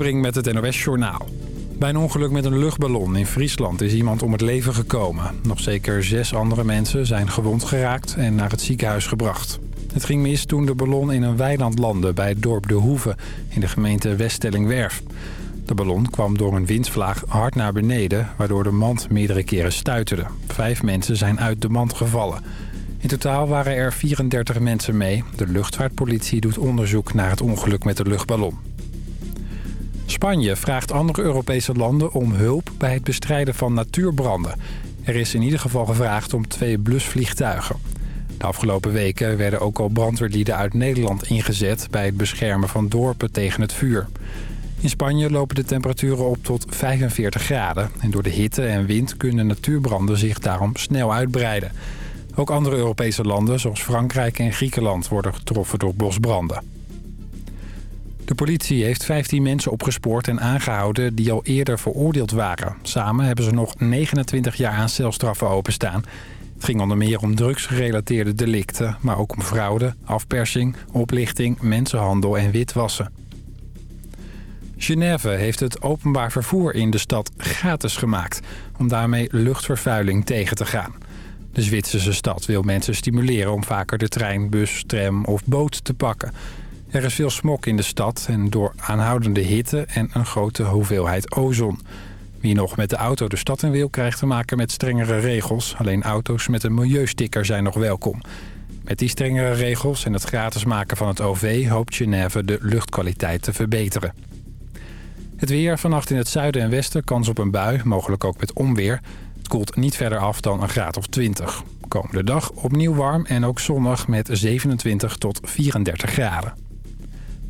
Spring met het NOS Journaal. Bij een ongeluk met een luchtballon in Friesland is iemand om het leven gekomen. Nog zeker zes andere mensen zijn gewond geraakt en naar het ziekenhuis gebracht. Het ging mis toen de ballon in een weiland landde bij het dorp De Hoeve in de gemeente Weststellingwerf. De ballon kwam door een windvlaag hard naar beneden, waardoor de mand meerdere keren stuiterde. Vijf mensen zijn uit de mand gevallen. In totaal waren er 34 mensen mee. De luchtvaartpolitie doet onderzoek naar het ongeluk met de luchtballon. Spanje vraagt andere Europese landen om hulp bij het bestrijden van natuurbranden. Er is in ieder geval gevraagd om twee blusvliegtuigen. De afgelopen weken werden ook al brandweerlieden uit Nederland ingezet... bij het beschermen van dorpen tegen het vuur. In Spanje lopen de temperaturen op tot 45 graden. En door de hitte en wind kunnen natuurbranden zich daarom snel uitbreiden. Ook andere Europese landen, zoals Frankrijk en Griekenland... worden getroffen door bosbranden. De politie heeft 15 mensen opgespoord en aangehouden die al eerder veroordeeld waren. Samen hebben ze nog 29 jaar aan celstraffen openstaan. Het ging onder meer om drugsgerelateerde delicten, maar ook om fraude, afpersing, oplichting, mensenhandel en witwassen. Genève heeft het openbaar vervoer in de stad gratis gemaakt... om daarmee luchtvervuiling tegen te gaan. De Zwitserse stad wil mensen stimuleren om vaker de trein, bus, tram of boot te pakken... Er is veel smok in de stad en door aanhoudende hitte en een grote hoeveelheid ozon. Wie nog met de auto de stad in wil krijgt te maken met strengere regels. Alleen auto's met een milieusticker zijn nog welkom. Met die strengere regels en het gratis maken van het OV hoopt Genève de luchtkwaliteit te verbeteren. Het weer vannacht in het zuiden en westen kans op een bui, mogelijk ook met onweer. Het koelt niet verder af dan een graad of 20. Komende dag opnieuw warm en ook zonnig met 27 tot 34 graden.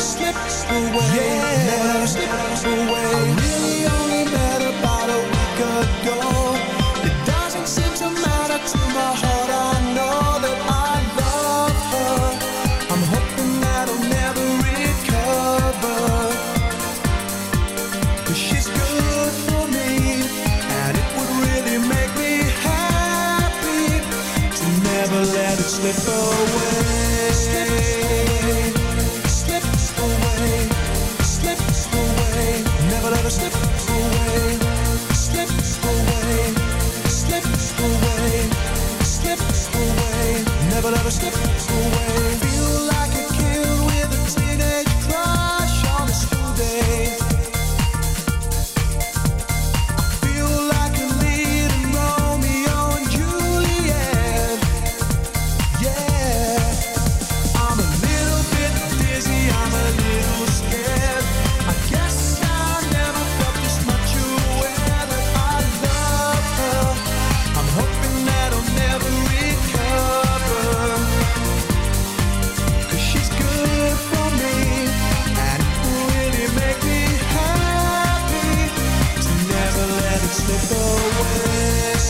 slips away, yeah. never slips away. I really only met about a week ago.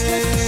way.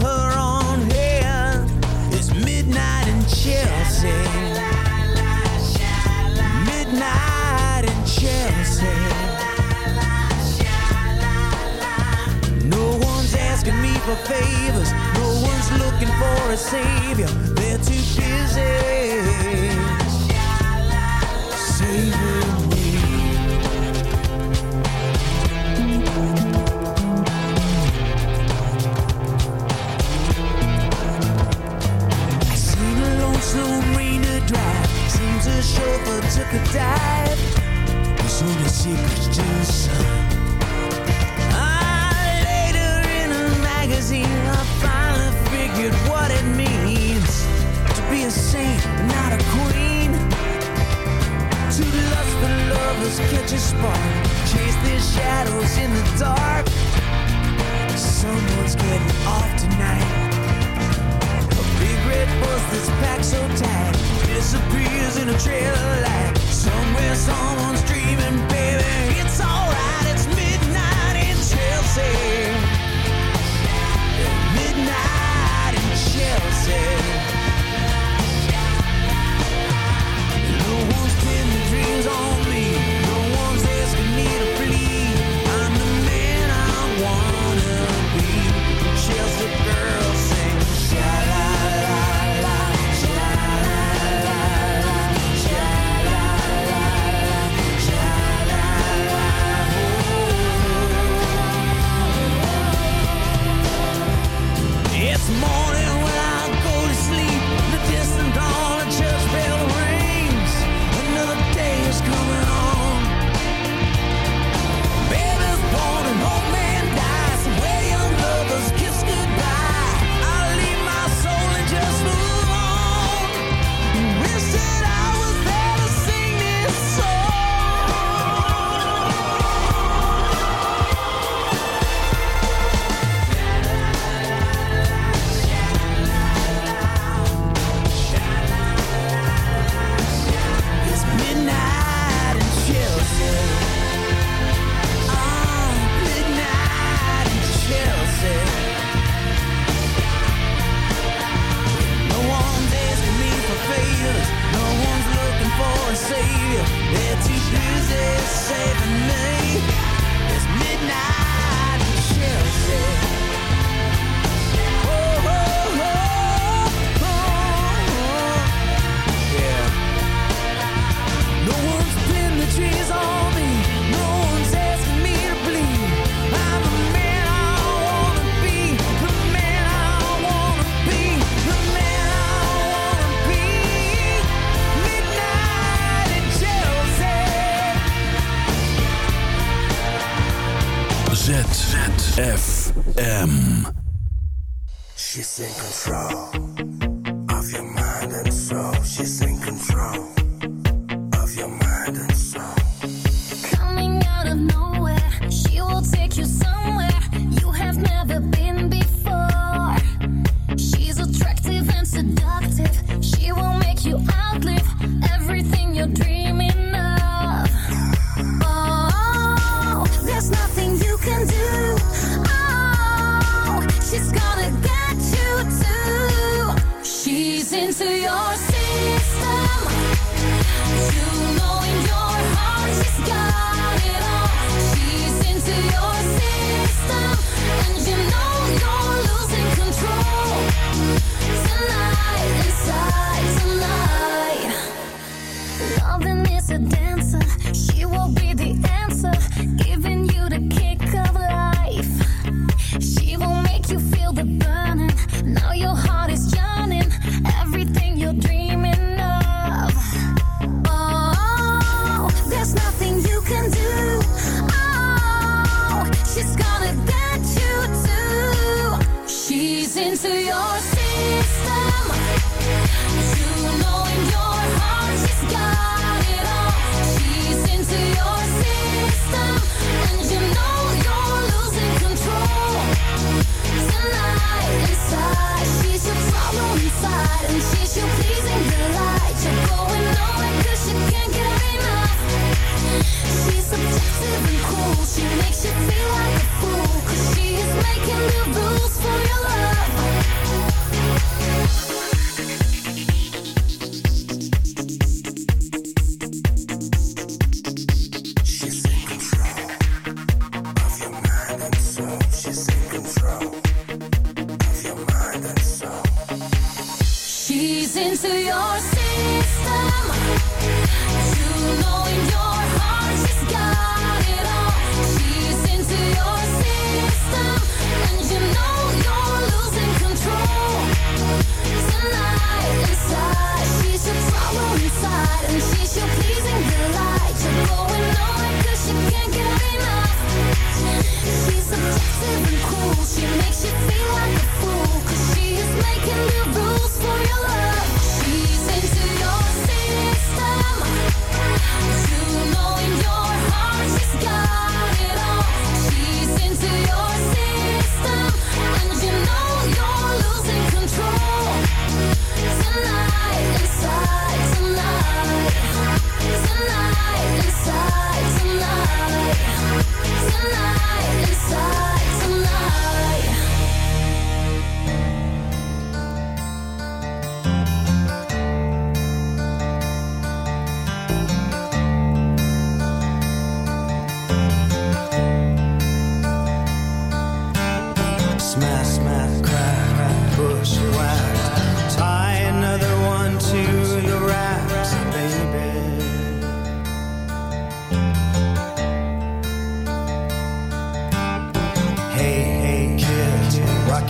for favors. No one's looking for a savior. They're too busy saving me. I seen a lonesome rain to drive. Seems a chauffeur took a dive. There's only secrets to the sun. figured what it means to be a saint and not a queen. To lust for lovers, catch a spark, chase their shadows in the dark. Someone's getting off tonight. A big red bus that's packed so tight disappears in a trail of light. Somewhere someone's dreaming. She's in control.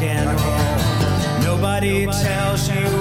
rock and roll. Nobody tells you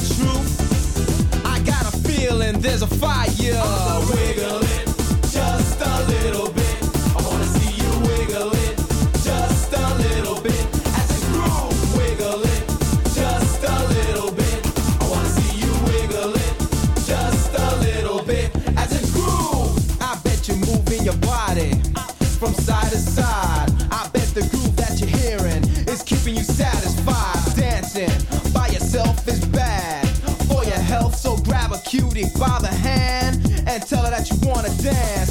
feeling there's a fire. dash.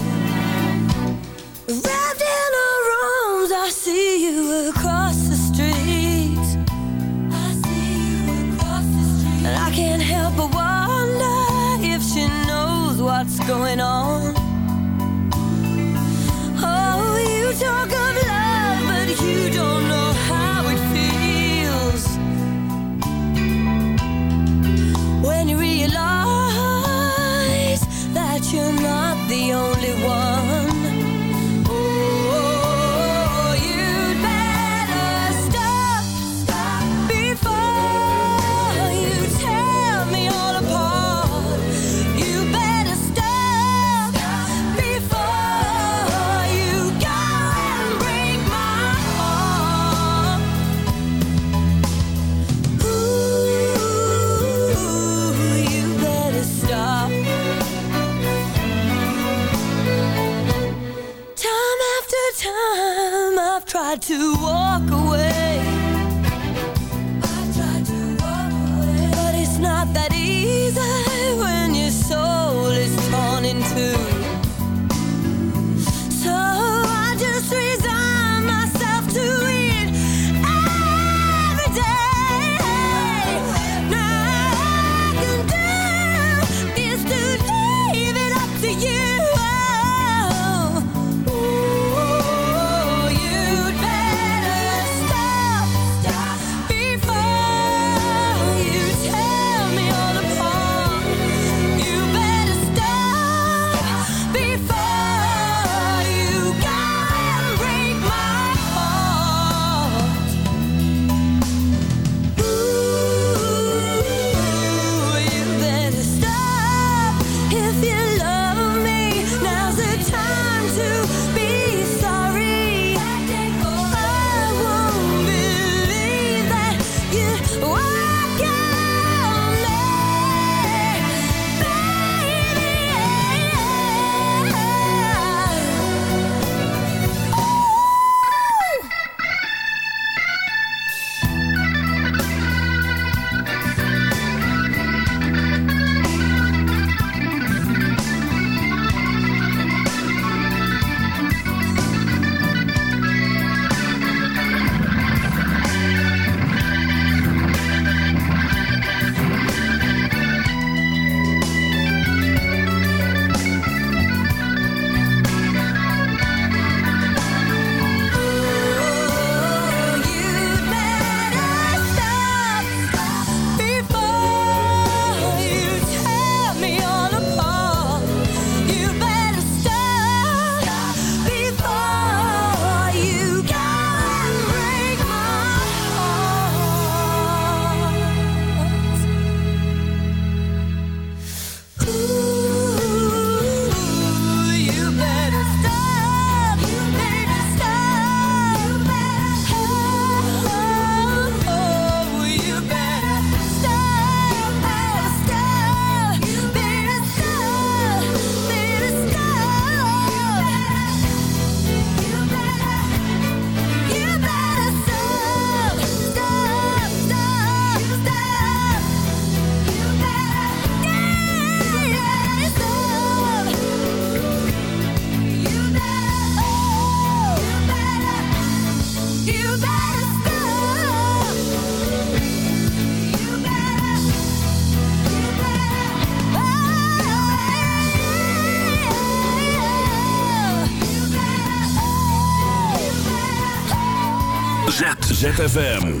ZFM.